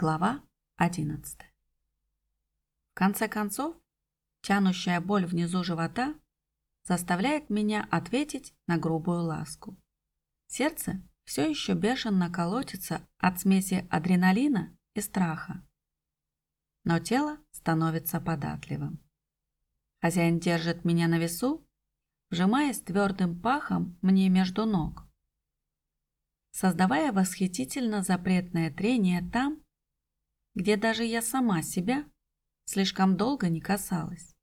Глава 11. В конце концов, тянущая боль внизу живота заставляет меня ответить на грубую ласку. Сердце все еще бешено колотится от смеси адреналина и страха. Но тело становится податливым. Хозяин держит меня на весу, вжимаясь твердым пахом мне между ног, создавая восхитительно запретное трение там, где даже я сама себя слишком долго не касалась.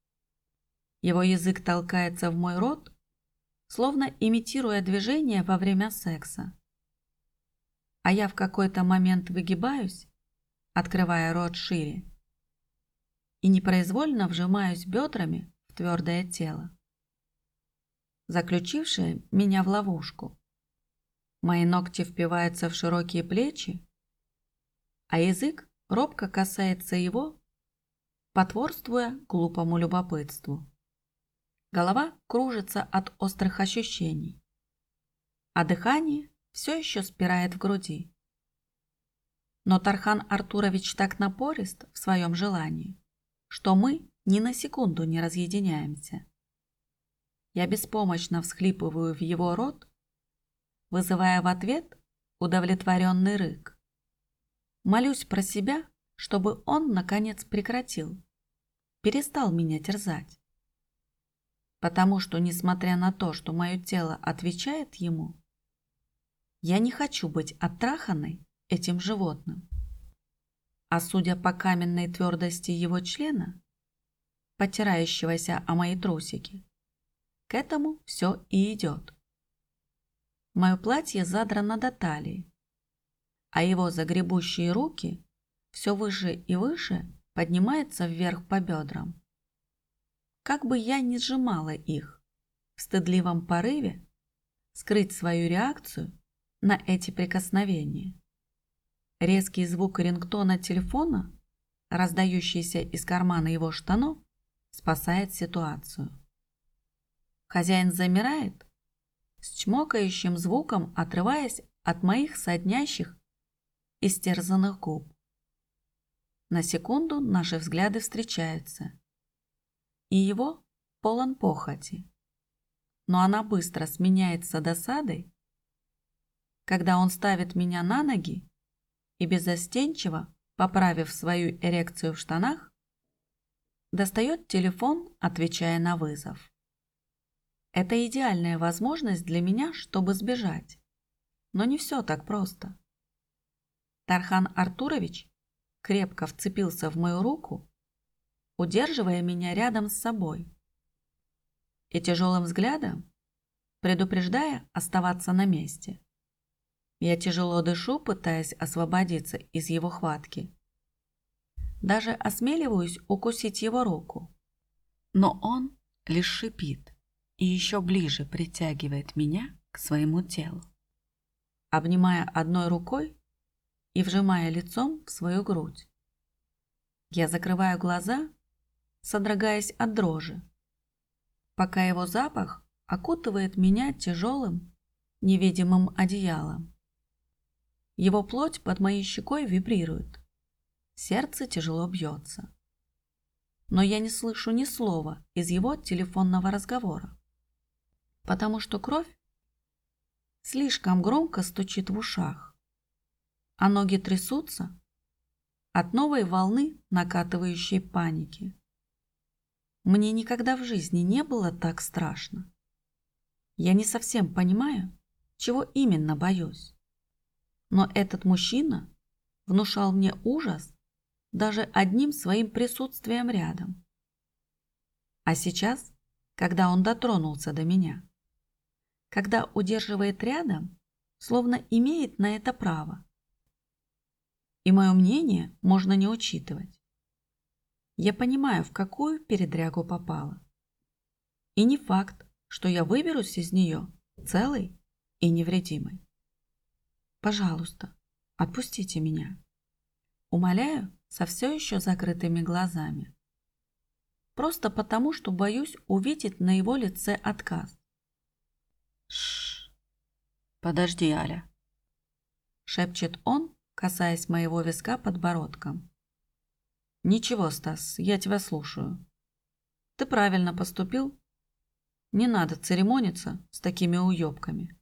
Его язык толкается в мой рот, словно имитируя движение во время секса. А я в какой-то момент выгибаюсь, открывая рот шире, и непроизвольно вжимаюсь бедрами в твердое тело, заключившее меня в ловушку. Мои ногти впиваются в широкие плечи, а язык робко касается его, потворствуя глупому любопытству. Голова кружится от острых ощущений, а дыхание все еще спирает в груди. Но Тархан Артурович так напорист в своем желании, что мы ни на секунду не разъединяемся. Я беспомощно всхлипываю в его рот, вызывая в ответ удовлетворенный рык. Молюсь про себя, чтобы он, наконец, прекратил, перестал меня терзать. Потому что, несмотря на то, что мое тело отвечает ему, я не хочу быть оттраханной этим животным. А судя по каменной твердости его члена, потирающегося о мои трусики, к этому все и идет. Мое платье задрано до талии, а его загребущие руки все выше и выше поднимаются вверх по бедрам. Как бы я ни сжимала их, в стыдливом порыве скрыть свою реакцию на эти прикосновения. Резкий звук рингтона телефона, раздающийся из кармана его штанов, спасает ситуацию. Хозяин замирает, с чмокающим звуком отрываясь от моих соднящих истерзанных губ. На секунду наши взгляды встречаются. И его полон похоти. Но она быстро сменяется досадой, когда он ставит меня на ноги и безостенчиво, поправив свою эрекцию в штанах, достает телефон, отвечая на вызов. Это идеальная возможность для меня, чтобы сбежать. Но не все так просто. Тархан Артурович крепко вцепился в мою руку, удерживая меня рядом с собой. И тяжелым взглядом, предупреждая оставаться на месте. Я тяжело дышу, пытаясь освободиться из его хватки. Даже осмеливаюсь укусить его руку. Но он лишь шипит и еще ближе притягивает меня к своему телу. Обнимая одной рукой, и вжимая лицом в свою грудь. Я закрываю глаза, содрогаясь от дрожи, пока его запах окутывает меня тяжелым, невидимым одеялом. Его плоть под моей щекой вибрирует. Сердце тяжело бьется. Но я не слышу ни слова из его телефонного разговора, потому что кровь слишком громко стучит в ушах а ноги трясутся от новой волны накатывающей паники. Мне никогда в жизни не было так страшно. Я не совсем понимаю, чего именно боюсь. Но этот мужчина внушал мне ужас даже одним своим присутствием рядом. А сейчас, когда он дотронулся до меня, когда удерживает рядом, словно имеет на это право, и мое мнение можно не учитывать. Я понимаю, в какую передрягу попала. И не факт, что я выберусь из нее целой и невредимой. Пожалуйста, отпустите меня. Умоляю со все еще закрытыми глазами. Просто потому, что боюсь увидеть на его лице отказ. Шш. Подожди, Аля. Шепчет он, касаясь моего виска подбородком. «Ничего, Стас, я тебя слушаю. Ты правильно поступил. Не надо церемониться с такими уёбками».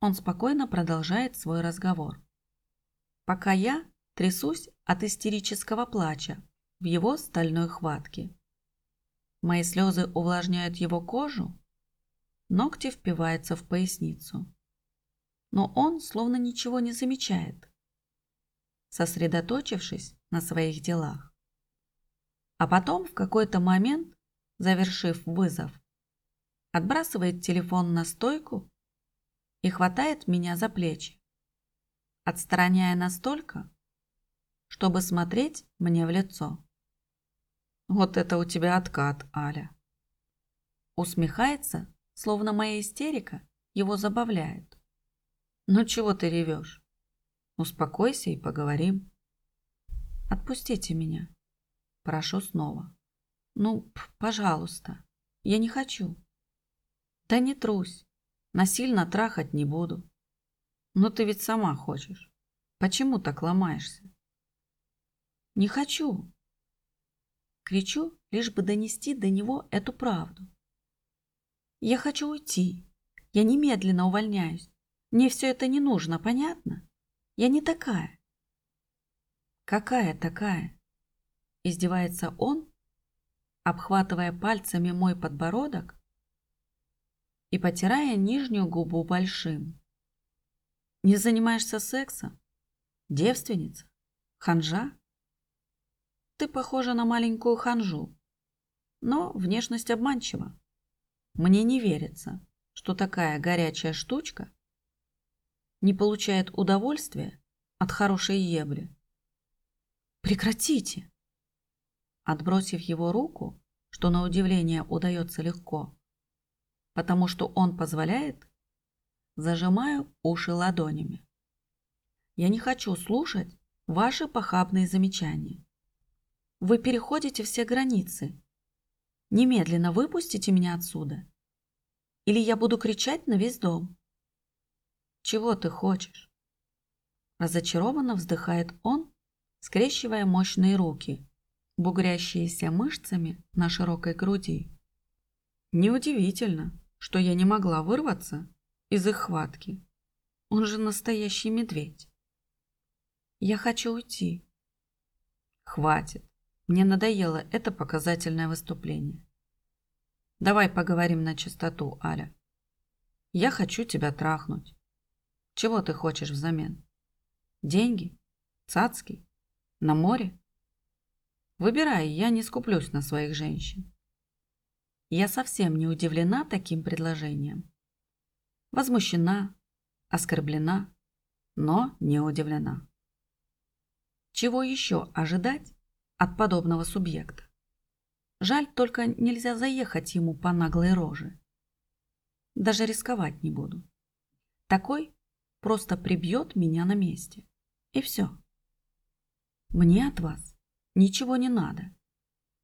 Он спокойно продолжает свой разговор. Пока я трясусь от истерического плача в его стальной хватке. Мои слезы увлажняют его кожу, ногти впиваются в поясницу. Но он словно ничего не замечает, сосредоточившись на своих делах. А потом в какой-то момент, завершив вызов, отбрасывает телефон на стойку и хватает меня за плечи, отстраняя настолько, чтобы смотреть мне в лицо. Вот это у тебя откат, Аля. Усмехается, словно моя истерика его забавляет. Ну чего ты ревешь? Успокойся и поговорим. Отпустите меня. Прошу снова. Ну, пожалуйста. Я не хочу. Да не трусь. Насильно трахать не буду. Но ты ведь сама хочешь. Почему так ломаешься? Не хочу. Кричу, лишь бы донести до него эту правду. Я хочу уйти. Я немедленно увольняюсь. Мне все это не нужно, понятно? Я не такая. Какая такая? Издевается он, обхватывая пальцами мой подбородок и потирая нижнюю губу большим. Не занимаешься сексом? Девственница? Ханжа? Ты похожа на маленькую ханжу, но внешность обманчива. Мне не верится, что такая горячая штучка не получает удовольствия от хорошей ебли. Прекратите! Отбросив его руку, что на удивление удается легко, потому что он позволяет, зажимаю уши ладонями. Я не хочу слушать ваши похабные замечания. Вы переходите все границы. Немедленно выпустите меня отсюда, или я буду кричать на весь дом. Чего ты хочешь? Разочарованно вздыхает он, скрещивая мощные руки, бугрящиеся мышцами на широкой груди. Неудивительно, что я не могла вырваться из их хватки. Он же настоящий медведь. Я хочу уйти. Хватит. Мне надоело это показательное выступление. Давай поговорим на чистоту, Аля. Я хочу тебя трахнуть. Чего ты хочешь взамен? Деньги? Цацки? На море? Выбирай, я не скуплюсь на своих женщин. Я совсем не удивлена таким предложением. Возмущена, оскорблена, но не удивлена. Чего еще ожидать от подобного субъекта? Жаль, только нельзя заехать ему по наглой роже. Даже рисковать не буду. Такой просто прибьет меня на месте. И все. Мне от вас ничего не надо.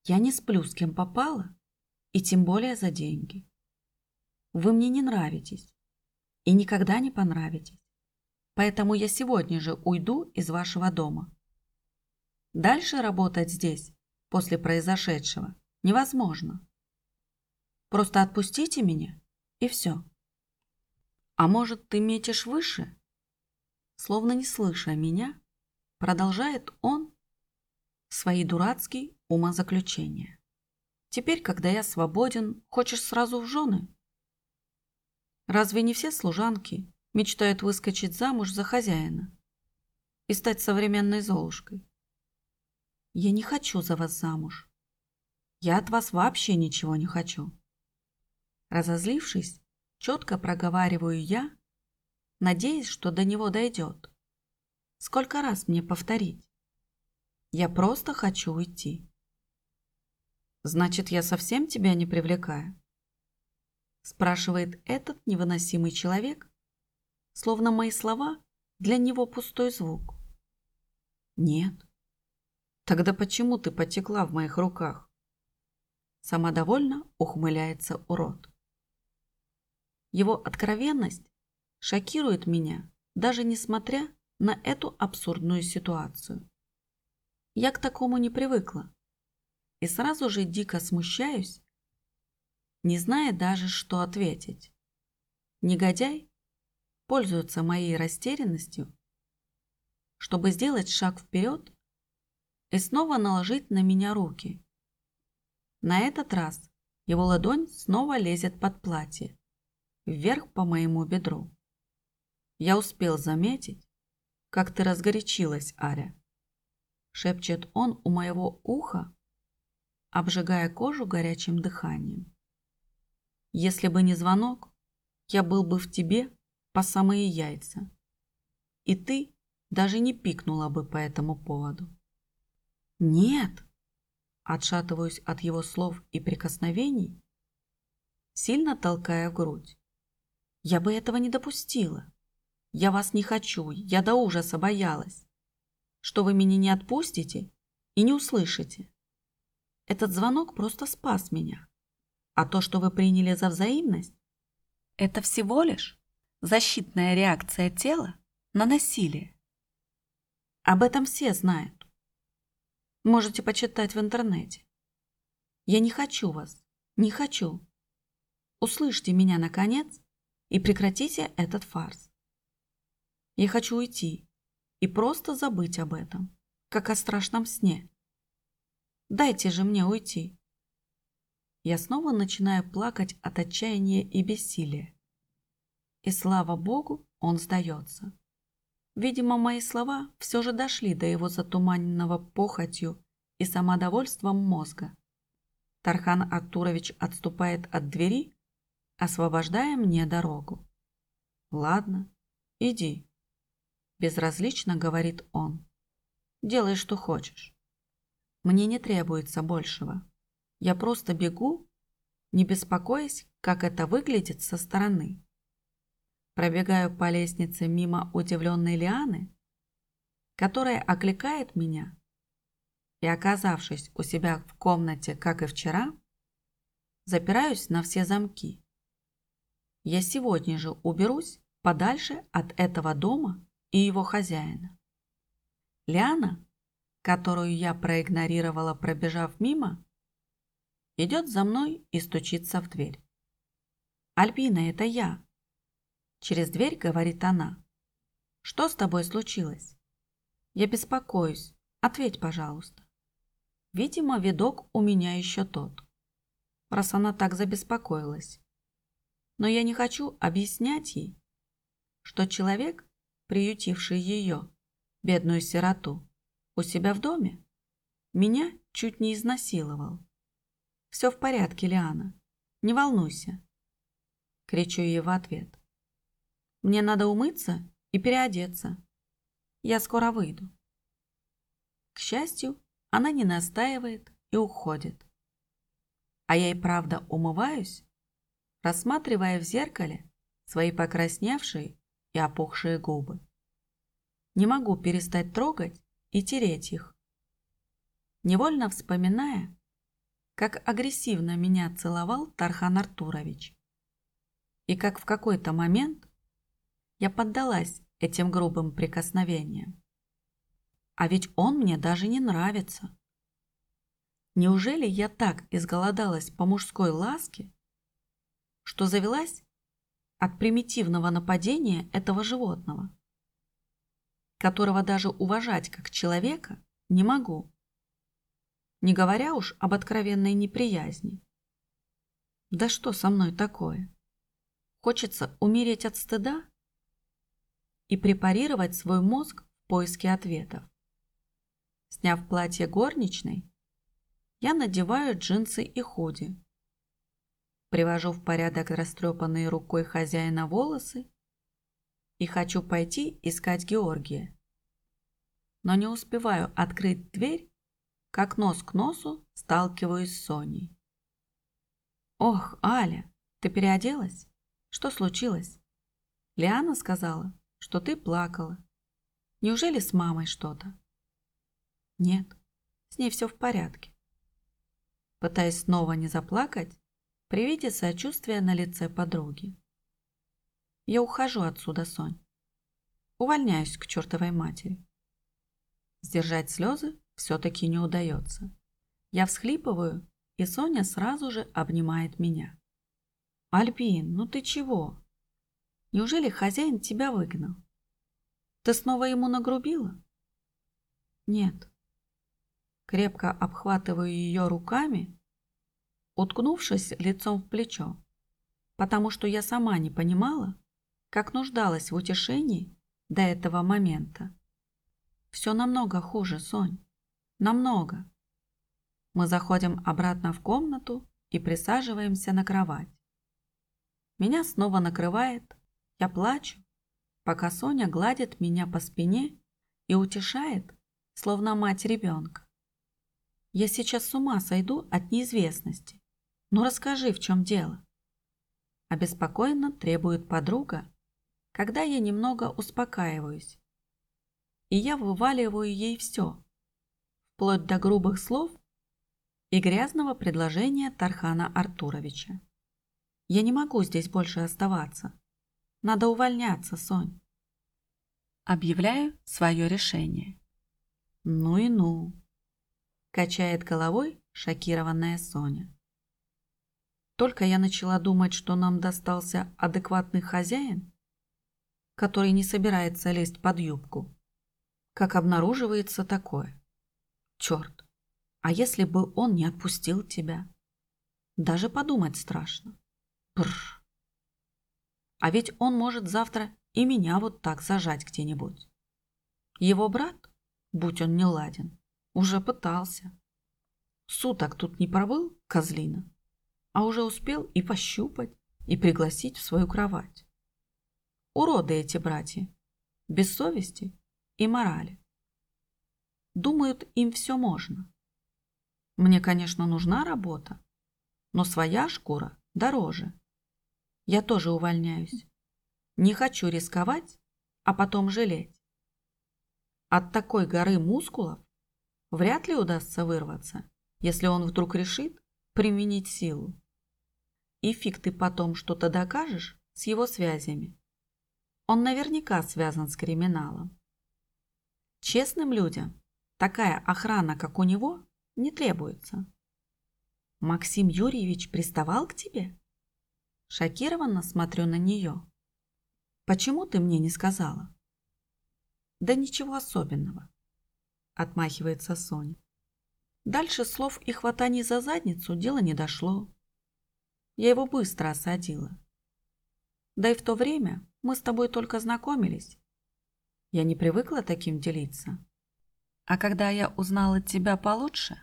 Я не сплю с кем попало, и тем более за деньги. Вы мне не нравитесь и никогда не понравитесь. Поэтому я сегодня же уйду из вашего дома. Дальше работать здесь, после произошедшего, невозможно. Просто отпустите меня, и все. А может, ты метишь выше? Словно не слыша меня, продолжает он свои дурацкие умозаключения. Теперь, когда я свободен, хочешь сразу в жены? Разве не все служанки мечтают выскочить замуж за хозяина и стать современной Золушкой? Я не хочу за вас замуж. Я от вас вообще ничего не хочу. Разозлившись, четко проговариваю я, надеясь, что до него дойдет. Сколько раз мне повторить? Я просто хочу уйти. Значит, я совсем тебя не привлекаю? Спрашивает этот невыносимый человек, словно мои слова для него пустой звук. Нет. Тогда почему ты потекла в моих руках? Самодовольно ухмыляется урод. Его откровенность шокирует меня, даже несмотря на эту абсурдную ситуацию. Я к такому не привыкла. И сразу же дико смущаюсь, не зная даже, что ответить. Негодяй пользуется моей растерянностью, чтобы сделать шаг вперед и снова наложить на меня руки. На этот раз его ладонь снова лезет под платье, вверх по моему бедру. Я успел заметить, как ты разгорячилась, Аря. Шепчет он у моего уха, обжигая кожу горячим дыханием. Если бы не звонок, я был бы в тебе по самые яйца. И ты даже не пикнула бы по этому поводу. Нет, отшатываюсь от его слов и прикосновений, сильно толкая в грудь. Я бы этого не допустила. Я вас не хочу, я до ужаса боялась, что вы меня не отпустите и не услышите. Этот звонок просто спас меня. А то, что вы приняли за взаимность, это всего лишь защитная реакция тела на насилие. Об этом все знают. Можете почитать в интернете. Я не хочу вас, не хочу. Услышьте меня, наконец, и прекратите этот фарс. Я хочу уйти и просто забыть об этом, как о страшном сне. Дайте же мне уйти. Я снова начинаю плакать от отчаяния и бессилия. И слава богу, он сдается. Видимо, мои слова все же дошли до его затуманенного похотью и самодовольством мозга. Тархан Артурович отступает от двери, освобождая мне дорогу. «Ладно, иди», Безразлично говорит он. Делай, что хочешь. Мне не требуется большего. Я просто бегу, не беспокоясь, как это выглядит со стороны. Пробегаю по лестнице мимо удивленной Лианы, которая окликает меня, и, оказавшись у себя в комнате, как и вчера, запираюсь на все замки. Я сегодня же уберусь подальше от этого дома и его хозяина. Лиана, которую я проигнорировала, пробежав мимо, идет за мной и стучится в дверь. «Альбина, это я!» Через дверь говорит она. «Что с тобой случилось?» «Я беспокоюсь. Ответь, пожалуйста». Видимо, видок у меня еще тот, раз она так забеспокоилась. Но я не хочу объяснять ей, что человек, приютивший ее, бедную сироту, у себя в доме, меня чуть не изнасиловал. «Все в порядке, Лиана, не волнуйся», — кричу ей в ответ. «Мне надо умыться и переодеться. Я скоро выйду». К счастью, она не настаивает и уходит. А я и правда умываюсь, рассматривая в зеркале свои покрасневшие и опухшие губы. Не могу перестать трогать и тереть их. Невольно вспоминая, как агрессивно меня целовал Тархан Артурович. И как в какой-то момент я поддалась этим грубым прикосновениям. А ведь он мне даже не нравится. Неужели я так изголодалась по мужской ласке, что завелась от примитивного нападения этого животного, которого даже уважать как человека не могу, не говоря уж об откровенной неприязни. Да что со мной такое? Хочется умереть от стыда и препарировать свой мозг в поиске ответов. Сняв платье горничной, я надеваю джинсы и худи, Привожу в порядок растрепанные рукой хозяина волосы и хочу пойти искать Георгия. Но не успеваю открыть дверь, как нос к носу сталкиваюсь с Соней. «Ох, Аля, ты переоделась? Что случилось?» Лиана сказала, что ты плакала. Неужели с мамой что-то? Нет, с ней все в порядке. Пытаясь снова не заплакать, при виде сочувствия на лице подруги. «Я ухожу отсюда, Сонь». Увольняюсь к чертовой матери. Сдержать слезы все-таки не удается. Я всхлипываю, и Соня сразу же обнимает меня. «Альбин, ну ты чего? Неужели хозяин тебя выгнал? Ты снова ему нагрубила?» «Нет». Крепко обхватываю ее руками, уткнувшись лицом в плечо, потому что я сама не понимала, как нуждалась в утешении до этого момента. Все намного хуже, Сонь. Намного. Мы заходим обратно в комнату и присаживаемся на кровать. Меня снова накрывает, я плачу, пока Соня гладит меня по спине и утешает, словно мать ребенка. Я сейчас с ума сойду от неизвестности. Ну расскажи, в чем дело. Обеспокоенно требует подруга, когда я немного успокаиваюсь. И я вываливаю ей все, вплоть до грубых слов и грязного предложения Тархана Артуровича. Я не могу здесь больше оставаться. Надо увольняться, Сонь. Объявляю свое решение. Ну и ну. Качает головой шокированная Соня. Только я начала думать, что нам достался адекватный хозяин, который не собирается лезть под юбку, как обнаруживается такое. Черт, а если бы он не отпустил тебя? Даже подумать страшно. Бррр. А ведь он может завтра и меня вот так зажать где-нибудь. Его брат, будь он не ладен, уже пытался. Суток тут не пробыл, козлина, а уже успел и пощупать, и пригласить в свою кровать. Уроды эти братья, без совести и морали. Думают, им все можно. Мне, конечно, нужна работа, но своя шкура дороже. Я тоже увольняюсь. Не хочу рисковать, а потом жалеть. От такой горы мускулов вряд ли удастся вырваться, если он вдруг решит применить силу. И фиг ты потом что-то докажешь с его связями. Он наверняка связан с криминалом. Честным людям такая охрана, как у него, не требуется. Максим Юрьевич приставал к тебе? Шокированно смотрю на нее. Почему ты мне не сказала? Да ничего особенного. Отмахивается Соня. Дальше слов и хватаний за задницу дело не дошло. Я его быстро осадила. Да и в то время мы с тобой только знакомились. Я не привыкла таким делиться. А когда я узнала тебя получше,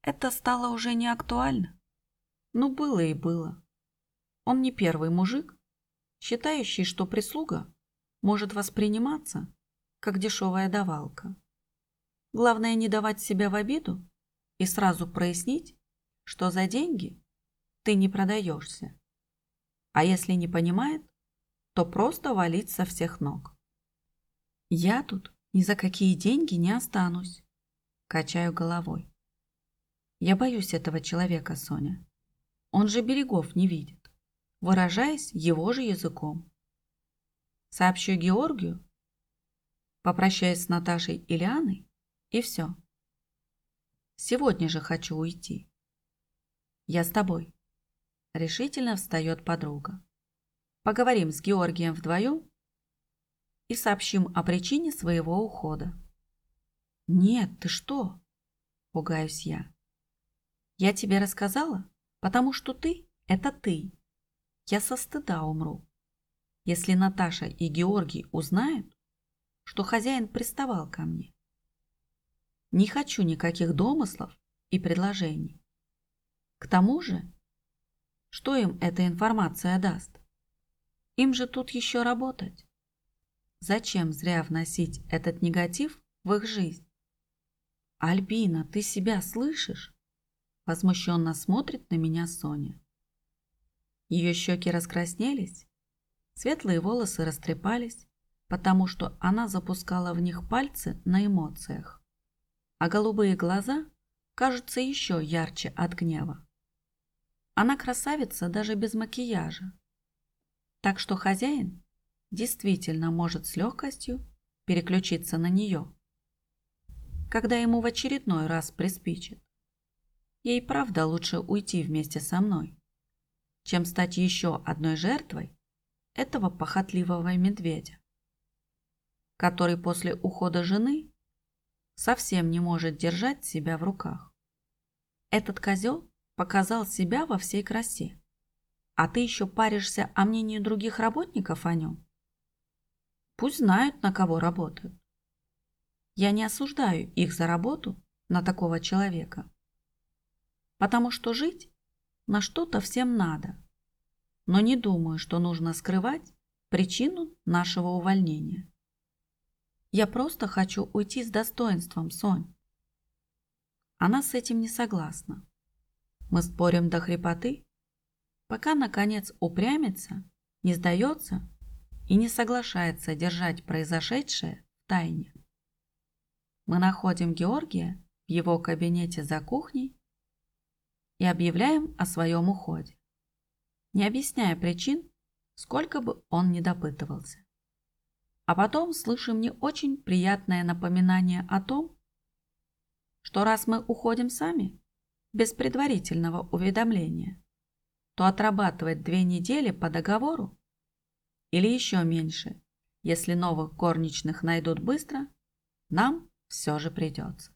это стало уже не актуально. Ну, было и было. Он не первый мужик, считающий, что прислуга может восприниматься как дешевая давалка. Главное не давать себя в обиду и сразу прояснить, что за деньги ты не продаешься. А если не понимает, то просто валить со всех ног. Я тут ни за какие деньги не останусь. Качаю головой. Я боюсь этого человека, Соня. Он же берегов не видит, выражаясь его же языком. Сообщу Георгию, попрощаюсь с Наташей и Лианой, и все. Сегодня же хочу уйти. Я с тобой. Решительно встает подруга. Поговорим с Георгием вдвоем и сообщим о причине своего ухода. «Нет, ты что?» – пугаюсь я. «Я тебе рассказала, потому что ты – это ты. Я со стыда умру. Если Наташа и Георгий узнают, что хозяин приставал ко мне. Не хочу никаких домыслов и предложений. К тому же, что им эта информация даст? Им же тут еще работать. Зачем зря вносить этот негатив в их жизнь? «Альбина, ты себя слышишь?» Возмущенно смотрит на меня Соня. Ее щеки раскраснелись, светлые волосы растрепались, потому что она запускала в них пальцы на эмоциях, а голубые глаза кажутся еще ярче от гнева. Она красавица даже без макияжа. Так что хозяин действительно может с легкостью переключиться на нее, когда ему в очередной раз приспичит. Ей правда лучше уйти вместе со мной, чем стать еще одной жертвой этого похотливого медведя, который после ухода жены совсем не может держать себя в руках. Этот козел показал себя во всей красе, а ты еще паришься о мнении других работников о нем? Пусть знают, на кого работают. Я не осуждаю их за работу на такого человека, потому что жить на что-то всем надо, но не думаю, что нужно скрывать причину нашего увольнения. Я просто хочу уйти с достоинством, Сонь. Она с этим не согласна. Мы спорим до хрипоты, пока, наконец, упрямится, не сдается и не соглашается держать произошедшее в тайне. Мы находим Георгия в его кабинете за кухней и объявляем о своем уходе, не объясняя причин, сколько бы он ни допытывался. А потом слышим не очень приятное напоминание о том, что раз мы уходим сами, без предварительного уведомления, то отрабатывать две недели по договору или еще меньше, если новых горничных найдут быстро, нам все же придется.